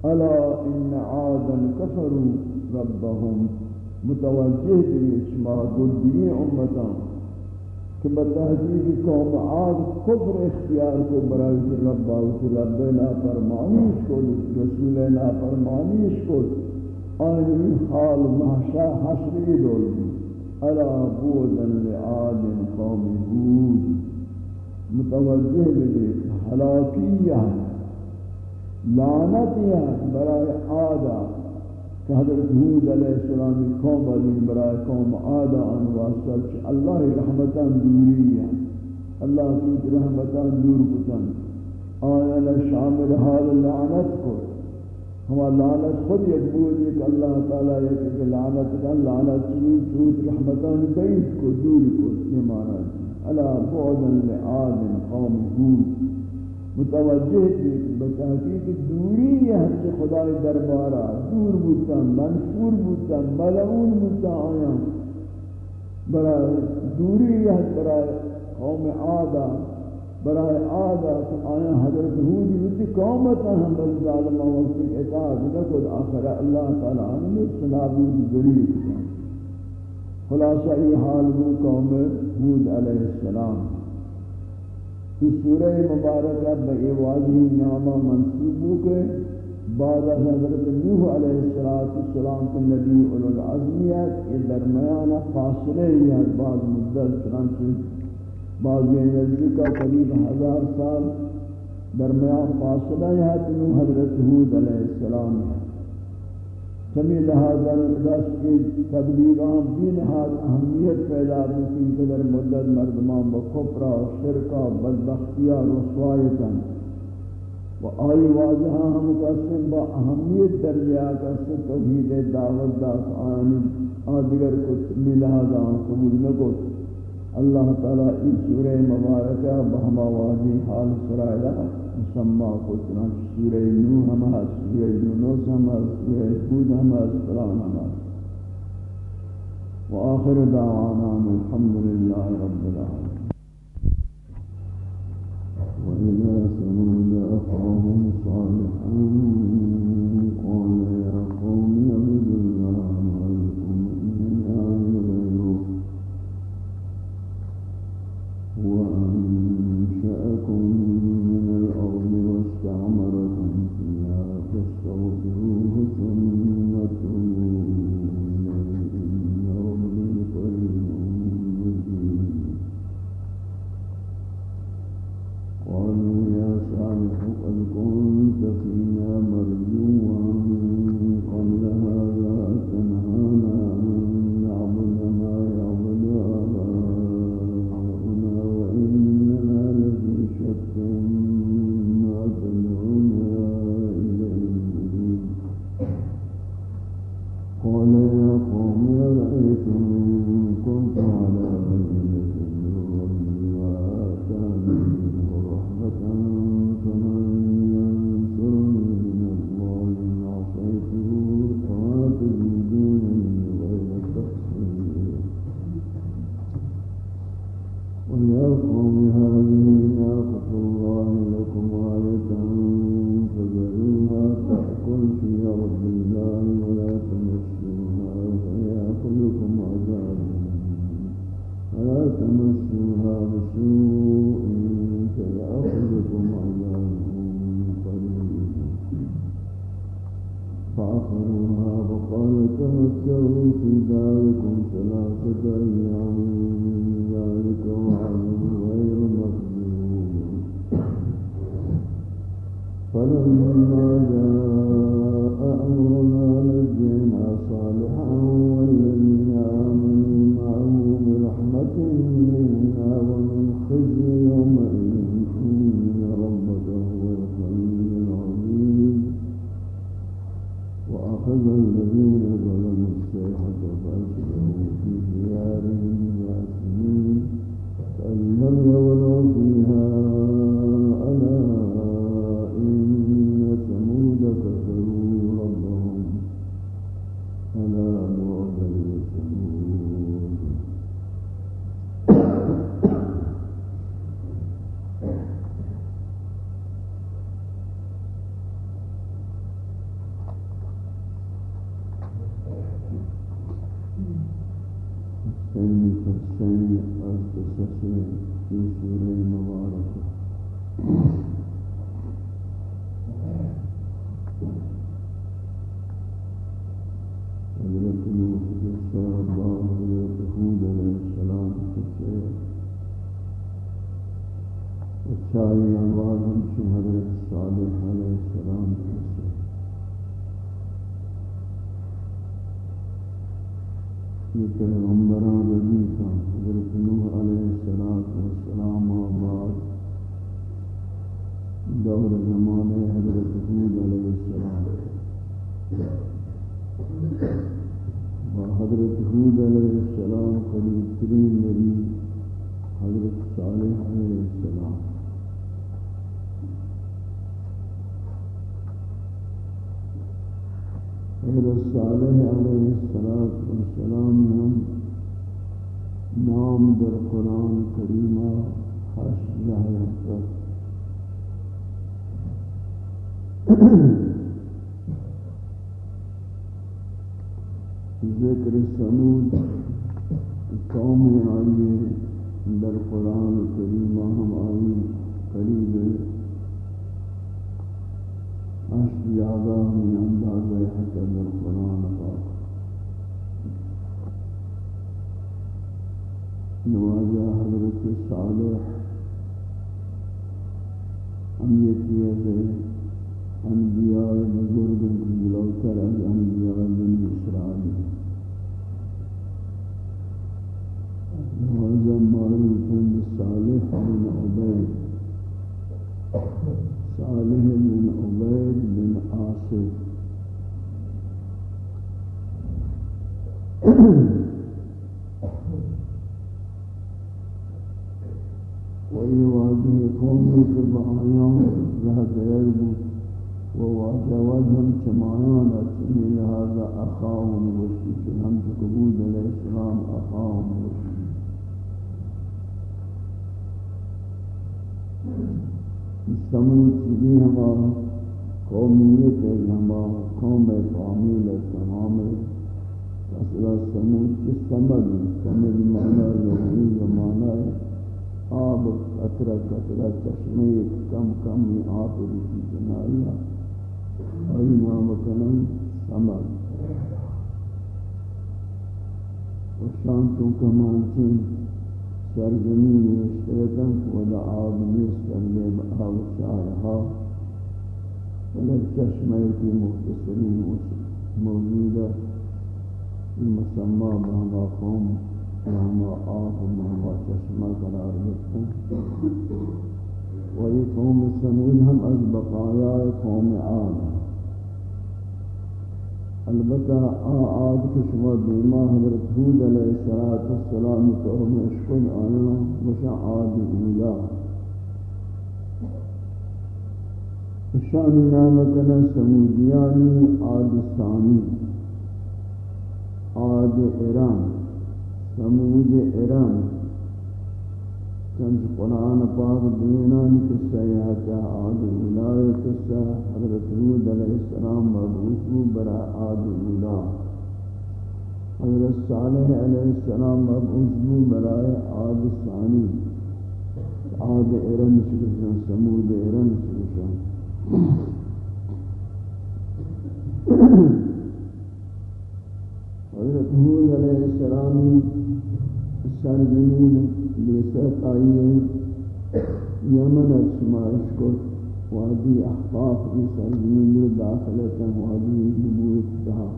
ألا إن عادا كفروا ربهم. متوجه بإشما قل به أمتان کہ بتحقیق قوم عاد کفر اختیار کو برای رب و رب نا فرمانیش کو رسول نا فرمانیش کو آنی حال محشا حسری دول دی الا بودا لعاد قوم هود. متوجہ بھی حلاکیہ لعنتیہ برای عادہ کہ حضرت حود علیہ السلام قوم علی برای قوم آدھا ان واسطہ کہ اللہ رحمتان دوری ہے اللہ کی رحمتان دور کتن آیا شامل حال لعنت کو ہما لعنت خود یک بود کہ اللہ تعالیٰ یہ کہ لعنت کا لعنت چنی چود رحمتان بیت کو دور کو یہ معنی. ہے اللہ بعدا لعاد قوم حود. متوجہ تھی بتحقیق دوری ہے کہ خدای دربارہ دور بودتا منفور بودتا، ملعون بودتا، آیا. برای دوری ہے، برای قوم آدھا برای آدھا کہ آیا حضرت حودی ہوتی قومتا ہم بل ظالمہ وقت اطاعت نکد آخر اللہ تعالیٰ نے سنابود ذریع خلاصہ یہ حال وہ قوم حود علیہ السلام. اس سورہ مبارکہ بے واضح نامہ منصوبوں کے بعد حضرت نوح علیہ السلام کے نبی اولو العظمیت یہ درمیان فاصلے یہ بعض مدت، چنانچہ بعض یہ نزدیکہ قریب ہزار سال درمیان فاصلہ ہے تو حضرت حود علیہ السلام ہے سمی لہذا دست کی تبلیغان بھی نہاد اہمیت پیدا ہوتی قدر مدد مردمان بکفرہ شرکہ بدبختیہ رسوایتا و آئی واضحہ ہم قسم با اہمیت درجہ قسم توحید دعوت دا آنی آدگر کچھ سمی لہذا قبول نکو اللہ تعالیٰ اس سورہ مبارکہ بہما واضح حال سرائلہ مسمى قسران سورة نوح ہم سورة سورہ یونس سورة ہے سورہ سورة ہم واخر دعوانا الحمد لله رب العالمين وإلى ثمود أخاهم صالحا قال يا قوم سین فسین از قصص في سورة مباركة حضرت نوح جسا اللہ حضرت حود علیہ السلام کچھے اچھائی آواز ہم سے حضرت صالح علیہ السلام کچھے یہ پیغمبران کا حضرت نوح علیہ السلام آباد دور زمانے حضرت حود علیہ السلام. حضرت حود علیہ السلام قریب ترین نبی حضرت صالح علیہ السلام. حضرت صالح علیہ السلام ہم نام در قرآن کریمہ حش جائے تک ذکر سمود قوم آئیے، در قرآن کریمہ ہم آئی قریب زیادہ ہمیں اندازہ ہے کہ در قرآن پاک۔ نوازہ حضرت صالح ہم یہ کیے تھے انبیاء بزرگ بلوتر از انبیاء بن اسرائیل. نوازہ معروف صالح بن عبید. صالح بن عبید بن آصف وہی واضح قومی کے بہایاں رہ گئے وہ واضح وجہم چمایان اچھنی لہذا اخاہم وشی کہ چنہم قبود علیہ السلام اخاہم وشی سمود چیزی ہمارا قومیت ہے ہمارا قوم فامیل تمام اصلا سمود کی سمد سمد معنی لہوی زمانہ آب قطرہ قطرہ چشمے کم کم آب روکی جنائیہ اور نام کنن سمد وشانتوں کا مانچین سرزمین اشترکن ودا آب نیستن لے آب شاہا ولد چشمہ کی مختصرین موجودہ مسمى بہما قوم بہما آب بہما چشمہ قرار دیتا وہی قوم سمود ہم از بقایا قوم آب البتہ آد کے شما دیما حضرت حود علیہ السلام تو ہمیں اشکل آیا وشا آد اولا شانی نامتنا سمودیانی آد ثانی آد ارام سمود ارام چند قرآن پاک دینان قصہ یاتا آد اولا قصہ حضرت حود علیہ السلام مبعوث برا آد اولا حضرت صالح علیہ السلام مبعوث برا آد ثانی. آد ارم شکشن سمود ارم شکشن حضرت حود علیہ السلام سرزمین بیست آئیے یمن شمارش کو وادی احقاف کی سرزمین داخلتا وادی نبوت کہا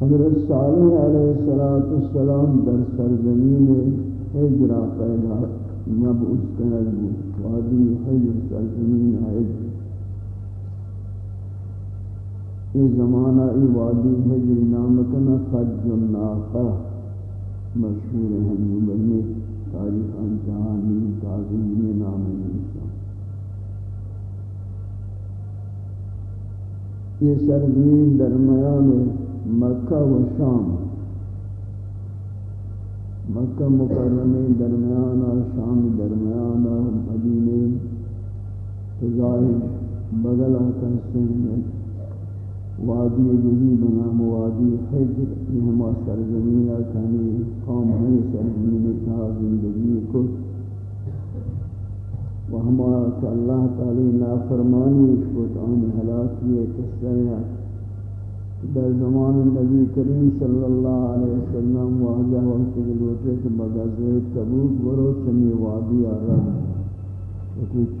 حضرت صالح علیہ السلام در سرزمین حجرہ پیدا مبعوث کنگ وادی حجر سرزمین حجر یہ زمانہ ای وادی حجر نام کنا خج الناقہ، مشہور ہے نبنی تاریخ انجہانی تعظیم نام نیسا یہ سرزمین درمیان مکہ و شام، مکہ مکرمی درمیان اور شام درمیان مدینے فضائل بغل کہتے ہیں وادی جدی بنام وادی جتنی ہما سرزمین کہنی قوم ہمیں سرزمین تھا زندگی کو و ہما کہ اللہ تعالی نافرمانی اس کو تعانی حلاکی قصہ ہے در زمان نبی کریم صلی اللہ علیہ وسلم واجہ وقت کے لوٹے کہ بغزوے تبوک برو چمی وادی آرہا وکوچ